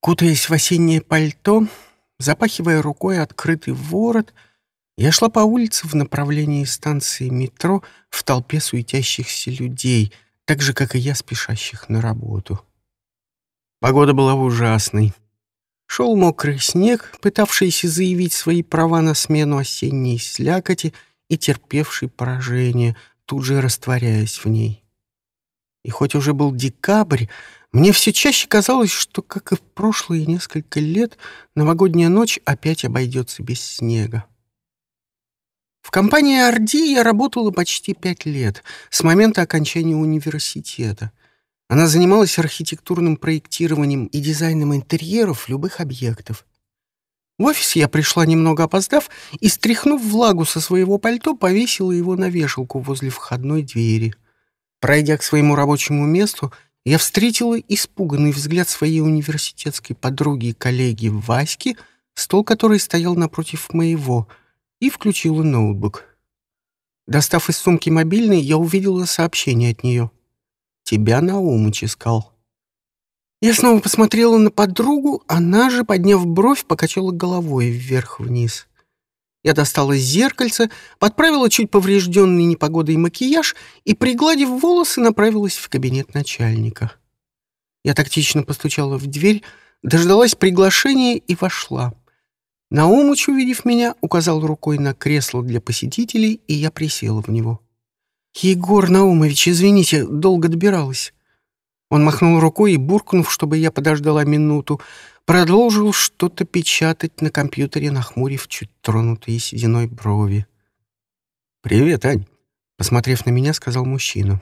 Кутаясь в осеннее пальто, запахивая рукой открытый ворот, я шла по улице в направлении станции метро в толпе суетящихся людей, так же, как и я, спешащих на работу. Погода была ужасной. Шел мокрый снег, пытавшийся заявить свои права на смену осенней слякоти и терпевший поражение, тут же растворяясь в ней. И хоть уже был декабрь, мне все чаще казалось, что, как и в прошлые несколько лет, новогодняя ночь опять обойдется без снега. В компании «Орди» я работала почти пять лет, с момента окончания университета. Она занималась архитектурным проектированием и дизайном интерьеров любых объектов. В офис я пришла немного опоздав и, стряхнув влагу со своего пальто, повесила его на вешалку возле входной двери. Пройдя к своему рабочему месту, я встретила испуганный взгляд своей университетской подруги и коллеги Васьки, стол которой стоял напротив моего, и включила ноутбук. Достав из сумки мобильный, я увидела сообщение от нее. «Тебя Наумыч искал». Я снова посмотрела на подругу, она же, подняв бровь, покачала головой вверх-вниз. Я достала зеркальце, подправила чуть поврежденный непогодой макияж и, пригладив волосы, направилась в кабинет начальника. Я тактично постучала в дверь, дождалась приглашения и вошла. Наумыч, увидев меня, указал рукой на кресло для посетителей, и я присела в него. «Егор Наумович, извините, долго добиралась». Он махнул рукой и, буркнув, чтобы я подождала минуту, продолжил что-то печатать на компьютере, нахмурив чуть тронутые сединой брови. «Привет, Ань», — посмотрев на меня, сказал мужчина.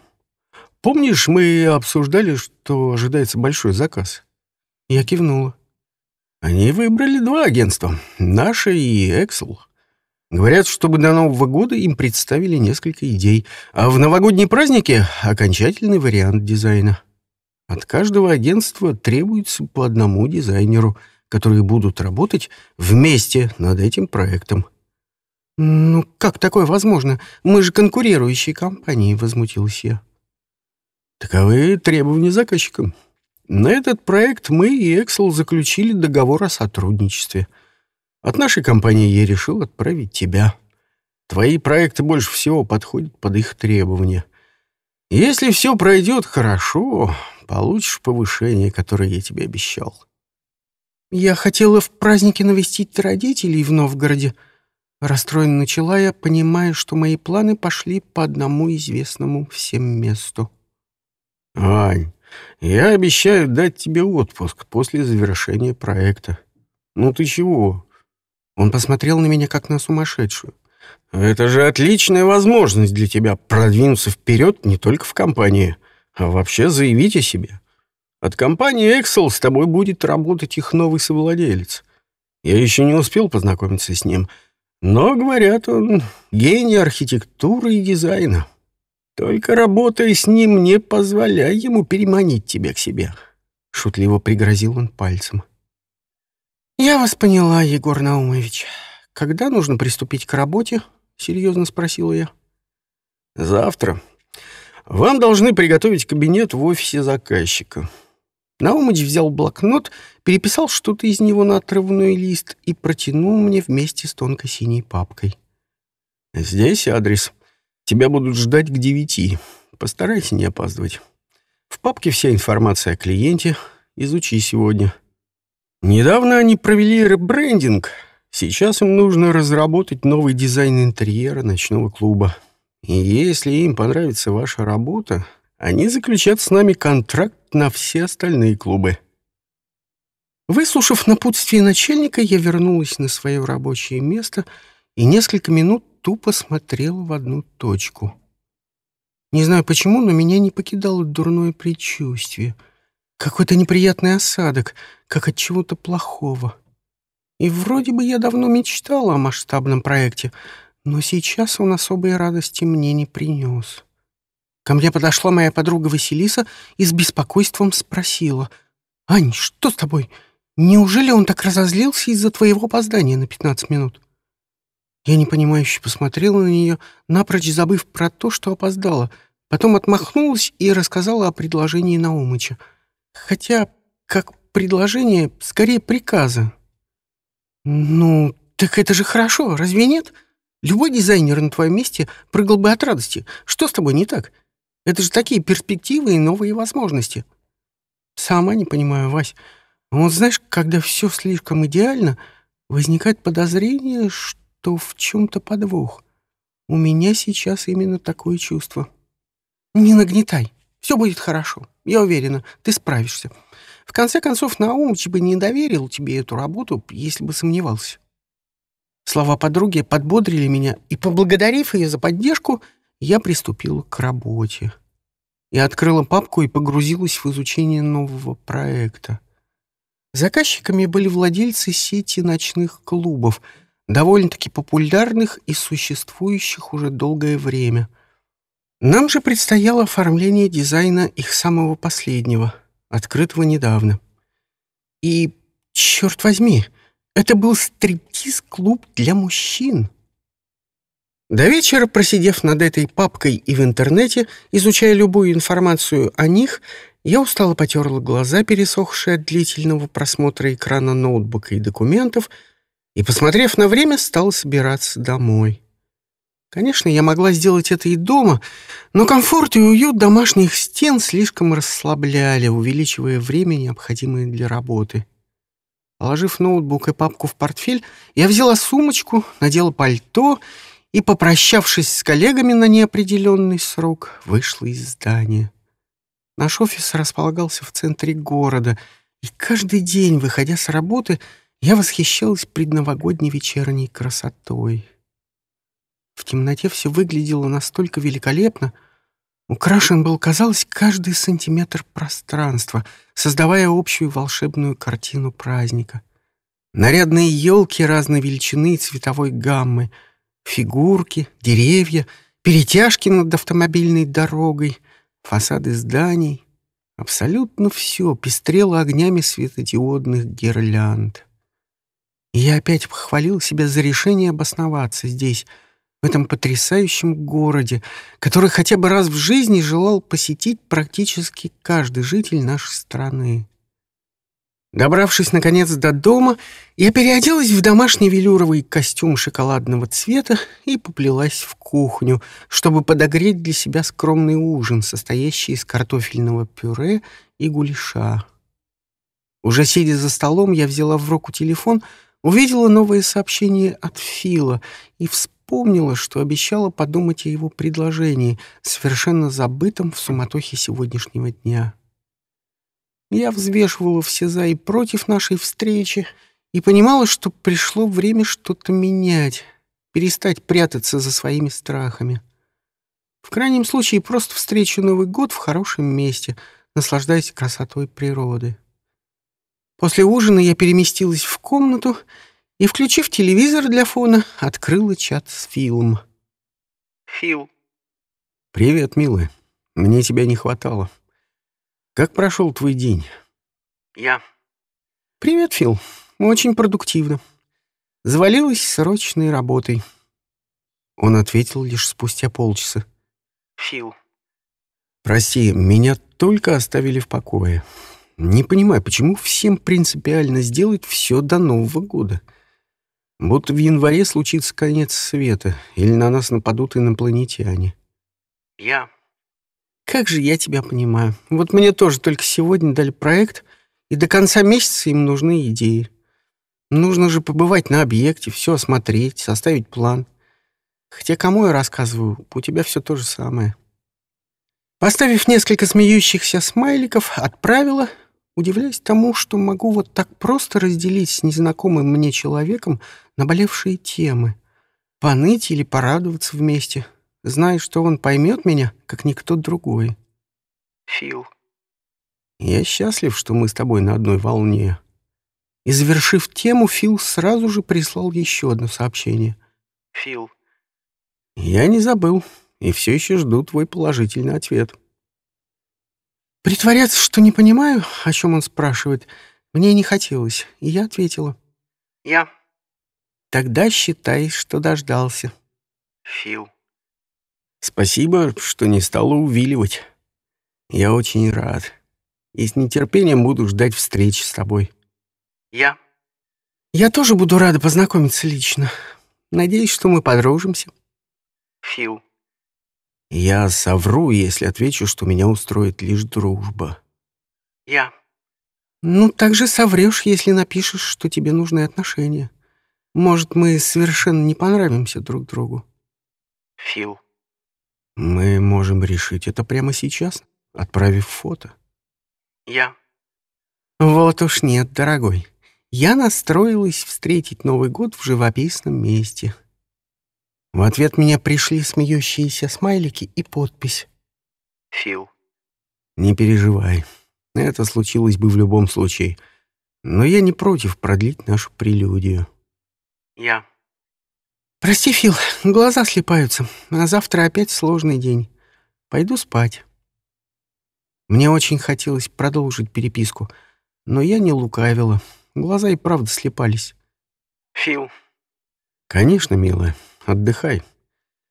«Помнишь, мы обсуждали, что ожидается большой заказ?» Я кивнула. «Они выбрали два агентства, наше и Эксел. Говорят, чтобы до Нового года им представили несколько идей, а в новогодние праздники — окончательный вариант дизайна». От каждого агентства требуется по одному дизайнеру, которые будут работать вместе над этим проектом. «Ну, как такое возможно? Мы же конкурирующие компании», — возмутилась я. Таковы требования заказчика. На этот проект мы и Excel заключили договор о сотрудничестве. От нашей компании я решил отправить тебя. Твои проекты больше всего подходят под их требования. Если все пройдет хорошо, получишь повышение, которое я тебе обещал. Я хотела в празднике навестить родителей в Новгороде. Расстроенно начала я, понимая, что мои планы пошли по одному известному всем месту. «Ань, я обещаю дать тебе отпуск после завершения проекта. Ну ты чего?» Он посмотрел на меня, как на сумасшедшую. «Это же отличная возможность для тебя продвинуться вперед не только в компании, а вообще заявить о себе. От компании Excel с тобой будет работать их новый совладелец. Я еще не успел познакомиться с ним, но, говорят, он гений архитектуры и дизайна. Только работая с ним, не позволяй ему переманить тебя к себе. Шутливо пригрозил он пальцем. «Я вас поняла, Егор Наумович. Когда нужно приступить к работе?» — серьезно спросила я. «Завтра. Вам должны приготовить кабинет в офисе заказчика». Наумыч взял блокнот, переписал что-то из него на отрывной лист и протянул мне вместе с тонкой синей папкой. «Здесь адрес. Тебя будут ждать к девяти. Постарайся не опаздывать. В папке вся информация о клиенте. Изучи сегодня. Недавно они провели ребрендинг. Сейчас им нужно разработать новый дизайн интерьера ночного клуба. И если им понравится ваша работа, они заключат с нами контракт на все остальные клубы. Выслушав напутствие начальника, я вернулась на свое рабочее место и несколько минут тупо смотрела в одну точку. Не знаю почему, но меня не покидало дурное предчувствие. Какой-то неприятный осадок, как от чего-то плохого. И вроде бы я давно мечтала о масштабном проекте — но сейчас он особой радости мне не принес. Ко мне подошла моя подруга Василиса и с беспокойством спросила. «Ань, что с тобой? Неужели он так разозлился из-за твоего опоздания на пятнадцать минут?» Я непонимающе посмотрела на нее, напрочь забыв про то, что опоздала. Потом отмахнулась и рассказала о предложении Наумыча. Хотя, как предложение, скорее приказа. Ну, так это же хорошо, разве нет? Любой дизайнер на твоем месте прыгал бы от радости. Что с тобой не так? Это же такие перспективы и новые возможности. Сама не понимаю, Вась. Вот знаешь, когда все слишком идеально, возникает подозрение, что в чем-то подвох. У меня сейчас именно такое чувство. Не нагнетай. Все будет хорошо. Я уверена, ты справишься. В конце концов, Наумыч бы не доверил тебе эту работу, если бы сомневался. Слова подруги подбодрили меня, и, поблагодарив ее за поддержку, я приступила к работе. Я открыла папку и погрузилась в изучение нового проекта. Заказчиками были владельцы сети ночных клубов, довольно-таки популярных и существующих уже долгое время. Нам же предстояло оформление дизайна их самого последнего, открытого недавно. И, черт возьми, это был стриптиз-клуб для мужчин. До вечера, просидев над этой папкой и в интернете, изучая любую информацию о них, я устало потерла глаза, пересохшие от длительного просмотра экрана ноутбука и документов, и, посмотрев на время, стала собираться домой. Конечно, я могла сделать это и дома, но комфорт и уют домашних стен слишком расслабляли, увеличивая время, необходимое для работы. Положив ноутбук и папку в портфель, я взяла сумочку, надела пальто и, попрощавшись с коллегами на неопределенный срок, вышла из здания. Наш офис располагался в центре города, и каждый день, выходя с работы, я восхищалась предновогодней вечерней красотой. В темноте все выглядело настолько великолепно — Украшен был, казалось, каждый сантиметр пространства, создавая общую волшебную картину праздника. Нарядные елки разной величины и цветовой гаммы, фигурки, деревья, перетяжки над автомобильной дорогой, фасады зданий. Абсолютно все пестрело огнями светодиодных гирлянд. И я опять похвалил себя за решение обосноваться здесь — в этом потрясающем городе, который хотя бы раз в жизни желал посетить практически каждый житель нашей страны. Добравшись, наконец, до дома, я переоделась в домашний велюровый костюм шоколадного цвета и поплелась в кухню, чтобы подогреть для себя скромный ужин, состоящий из картофельного пюре и гуляша. Уже сидя за столом, я взяла в руку телефон, увидела новое сообщение от Фила и вспомнила, вспомнила, что обещала подумать о его предложении, совершенно забытом в суматохе сегодняшнего дня. Я взвешивала все «за» и «против» нашей встречи и понимала, что пришло время что-то менять, перестать прятаться за своими страхами. В крайнем случае, просто встречу Новый год в хорошем месте, наслаждаясь красотой природы. После ужина я переместилась в комнату и, включив телевизор для фона, открыла чат с Филом. «Фил». «Привет, милая. Мне тебя не хватало. Как прошел твой день?» «Я». «Привет, Фил. Очень продуктивно. Завалилась срочной работой». Он ответил лишь спустя полчаса. «Фил». «Прости, меня только оставили в покое. Не понимаю, почему всем принципиально сделать все до Нового года?» Будто в январе случится конец света, или на нас нападут инопланетяне. Я. Как же я тебя понимаю. Вот мне тоже только сегодня дали проект, и до конца месяца им нужны идеи. Нужно же побывать на объекте, все осмотреть, составить план. Хотя кому я рассказываю, у тебя все то же самое. Поставив несколько смеющихся смайликов, отправила, удивляясь тому, что могу вот так просто разделить с незнакомым мне человеком наболевшие темы, поныть или порадоваться вместе, зная, что он поймет меня, как никто другой. Фил. Я счастлив, что мы с тобой на одной волне. И, завершив тему, Фил сразу же прислал еще одно сообщение. Фил. Я не забыл и все еще жду твой положительный ответ. Притворяться, что не понимаю, о чем он спрашивает, мне не хотелось, и я ответила. Я. Тогда считай, что дождался. Фил. Спасибо, что не стала увиливать. Я очень рад. и с нетерпением буду ждать встречи с тобой. Я. Я тоже буду рада познакомиться лично. Надеюсь, что мы подружимся. Фил. Я совру, если отвечу, что меня устроит лишь дружба. Я. Ну, так же соврешь, если напишешь, что тебе нужны отношения. Может, мы совершенно не понравимся друг другу. Фил. Мы можем решить это прямо сейчас, отправив фото. Я. Вот уж нет, дорогой. Я настроилась встретить Новый год в живописном месте. В ответ меня пришли смеющиеся смайлики и подпись. Фил. Не переживай. Это случилось бы в любом случае. Но я не против продлить нашу прелюдию. Я. Прости, Фил, глаза слепаются, а завтра опять сложный день. Пойду спать. Мне очень хотелось продолжить переписку, но я не лукавила. Глаза и правда слепались. Фил. Конечно, милая, отдыхай.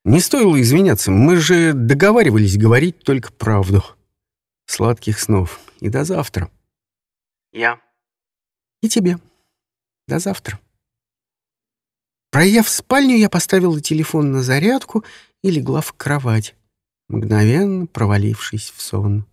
Не стоило извиняться, мы же договаривались говорить только правду. Сладких снов и до завтра. Я. И тебе. До завтра. Проехав в спальню, я поставила телефон на зарядку и легла в кровать, мгновенно провалившись в сон.